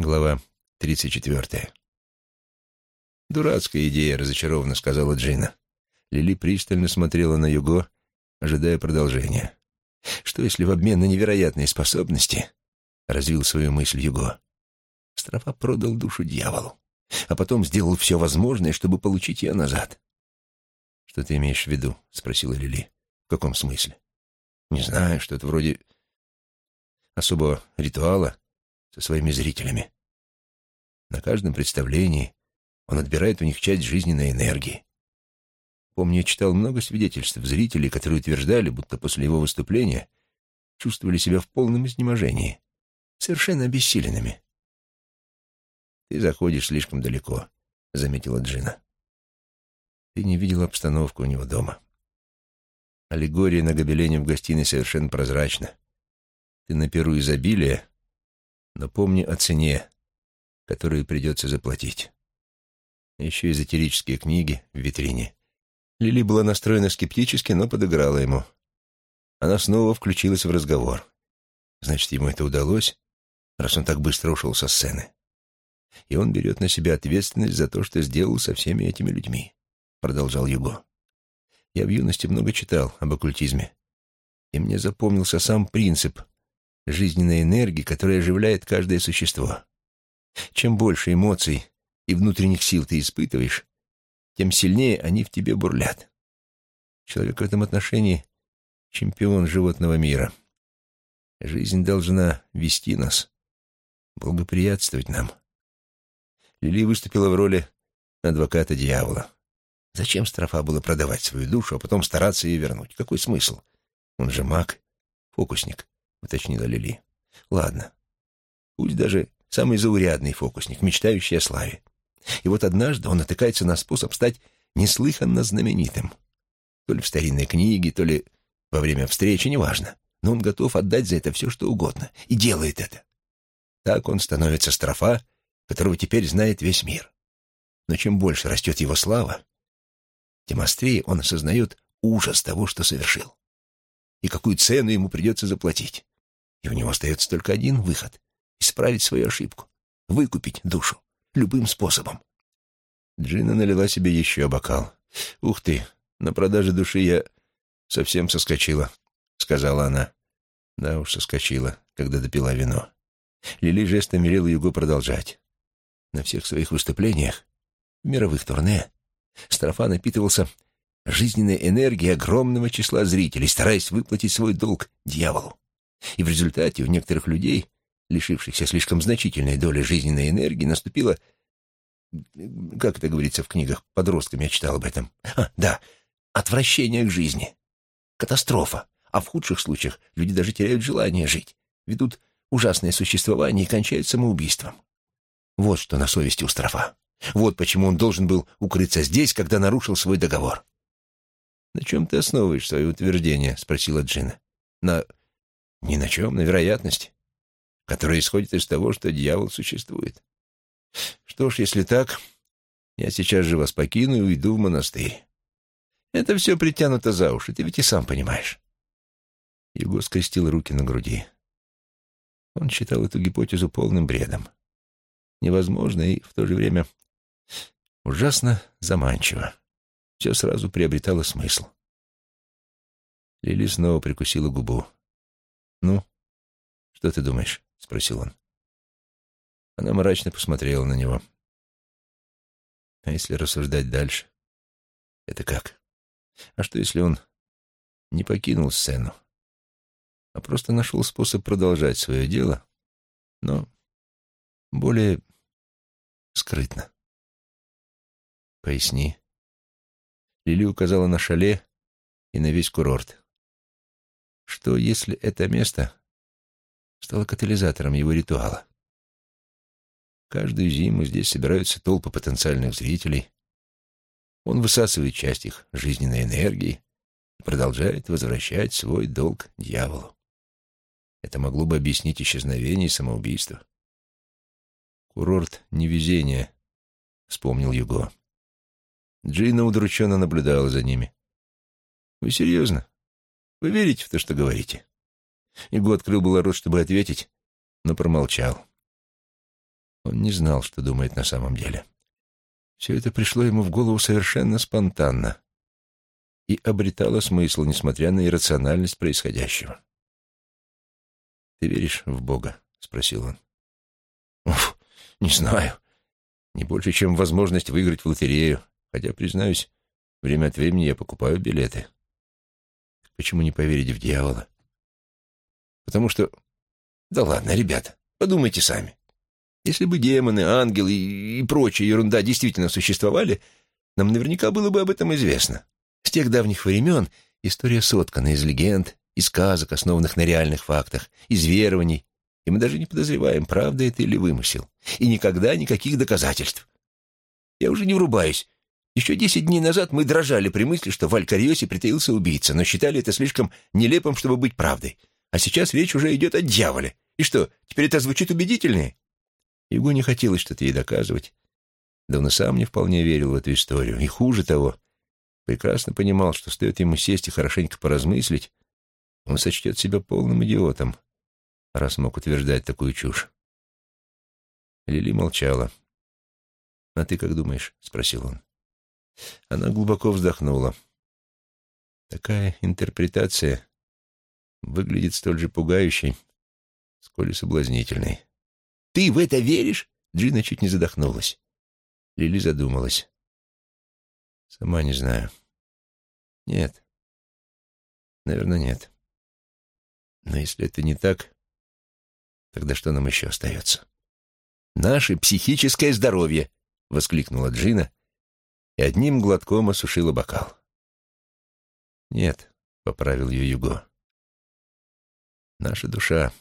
Глава 34. «Дурацкая идея», — разочарованно сказала Джина. Лили пристально смотрела на Юго, ожидая продолжения. «Что, если в обмен на невероятные способности...» — развил свою мысль Юго. Страфа продал душу дьяволу, а потом сделал все возможное, чтобы получить ее назад. «Что ты имеешь в виду?» — спросила Лили. «В каком смысле?» «Не знаю, что-то вроде особого ритуала со своими зрителями. На каждом представлении он отбирает у них часть жизненной энергии. Помню, я читал много свидетельств зрителей, которые утверждали, будто после его выступления чувствовали себя в полном изнеможении, совершенно обессиленными. «Ты заходишь слишком далеко», — заметила Джина. «Ты не видел обстановку у него дома. Аллегория на гобелене в гостиной совершенно прозрачна. Ты на перу изобилия, но помни о цене, которую придется заплатить. Еще эзотерические книги в витрине. Лили была настроена скептически, но подыграла ему. Она снова включилась в разговор. Значит, ему это удалось, раз он так быстро ушел со сцены. И он берет на себя ответственность за то, что сделал со всеми этими людьми, продолжал Юго. Я в юности много читал об оккультизме, и мне запомнился сам принцип жизненной энергии, которая оживляет каждое существо. Чем больше эмоций и внутренних сил ты испытываешь, тем сильнее они в тебе бурлят. Человек в этом отношении — чемпион животного мира. Жизнь должна вести нас, благоприятствовать нам. Лили выступила в роли адвоката дьявола. Зачем Строфа было продавать свою душу, а потом стараться ее вернуть? Какой смысл? Он же маг, фокусник, уточнила Лили. Ладно, пусть даже самый заурядный фокусник, мечтающий о славе. И вот однажды он натыкается на способ стать неслыханно знаменитым. То ли в старинной книге, то ли во время встречи, неважно. Но он готов отдать за это все, что угодно. И делает это. Так он становится строфа, которого теперь знает весь мир. Но чем больше растет его слава, тем острее он осознает ужас того, что совершил. И какую цену ему придется заплатить. И у него остается только один выход — исправить свою ошибку, выкупить душу любым способом. Джина налила себе еще бокал. «Ух ты, на продаже души я совсем соскочила», — сказала она. Да уж, соскочила, когда допила вино. Лили жестом велела Юго продолжать. На всех своих выступлениях, в мировых турне, Строфа напитывался жизненной энергией огромного числа зрителей, стараясь выплатить свой долг дьяволу. И в результате у некоторых людей лишившихся слишком значительной доли жизненной энергии, наступило, как это говорится в книгах, подростками я читал об этом. А, да, отвращение к жизни. Катастрофа. А в худших случаях люди даже теряют желание жить, ведут ужасное существование и кончают самоубийством. Вот что на совести у Строфа. Вот почему он должен был укрыться здесь, когда нарушил свой договор. «На чем ты основываешь свое утверждение?» — спросила Джина. «На... ни на чем, на вероятности которая исходит из того, что дьявол существует. Что ж, если так, я сейчас же вас покину и уйду в монастырь. Это все притянуто за уши, ты ведь и сам понимаешь. Его скрестил руки на груди. Он считал эту гипотезу полным бредом. Невозможно и в то же время ужасно заманчиво. Все сразу приобретало смысл. Лили снова прикусила губу. «Ну, что ты думаешь?» — спросил он. Она мрачно посмотрела на него. А если рассуждать дальше? Это как? А что, если он не покинул сцену, а просто нашел способ продолжать свое дело, но более скрытно? Поясни. Лили указала на шале и на весь курорт. Что, если это место стала катализатором его ритуала. Каждую зиму здесь собираются толпы потенциальных зрителей. Он высасывает часть их жизненной энергии и продолжает возвращать свой долг дьяволу. Это могло бы объяснить исчезновение и самоубийство. «Курорт невезения», — вспомнил Юго. Джина удрученно наблюдала за ними. «Вы серьезно? Вы верите в то, что говорите?» Иго открыл было рот, чтобы ответить, но промолчал. Он не знал, что думает на самом деле. Все это пришло ему в голову совершенно спонтанно и обретало смысл, несмотря на иррациональность происходящего. «Ты веришь в Бога?» — спросил он. «Уф, не знаю. Не больше, чем возможность выиграть в лотерею. Хотя, признаюсь, время от времени я покупаю билеты. Почему не поверить в дьявола? Потому что... Да ладно, ребята, подумайте сами. Если бы демоны, ангелы и, и прочая ерунда действительно существовали, нам наверняка было бы об этом известно. С тех давних времен история соткана из легенд, из сказок, основанных на реальных фактах, из верований, и мы даже не подозреваем, правда это или вымысел. И никогда никаких доказательств. Я уже не врубаюсь. Еще десять дней назад мы дрожали при мысли, что в Алькариосе притаился убийца, но считали это слишком нелепым, чтобы быть правдой. А сейчас речь уже идет о дьяволе. И что, теперь это звучит убедительнее? Его не хотелось что-то ей доказывать. Да он и сам не вполне верил в эту историю. И хуже того, прекрасно понимал, что стоит ему сесть и хорошенько поразмыслить, он сочтет себя полным идиотом, раз мог утверждать такую чушь. Лили молчала. «А ты как думаешь?» — спросил он. Она глубоко вздохнула. Такая интерпретация выглядит столь же пугающей, сколь и соблазнительной. «Ты в это веришь?» Джина чуть не задохнулась. Лили задумалась. «Сама не знаю. Нет. Наверное, нет. Но если это не так, тогда что нам еще остается?» «Наше психическое здоровье!» — воскликнула Джина и одним глотком осушила бокал. «Нет», — поправил ее Юго. «Наша душа